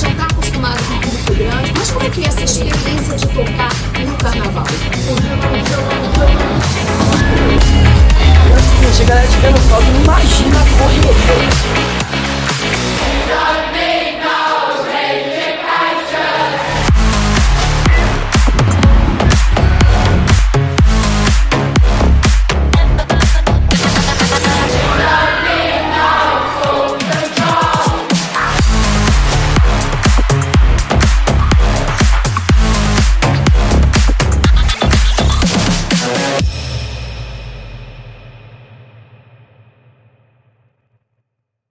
já está acostumado com o público grande, mas como é que é essa experiência de tocar?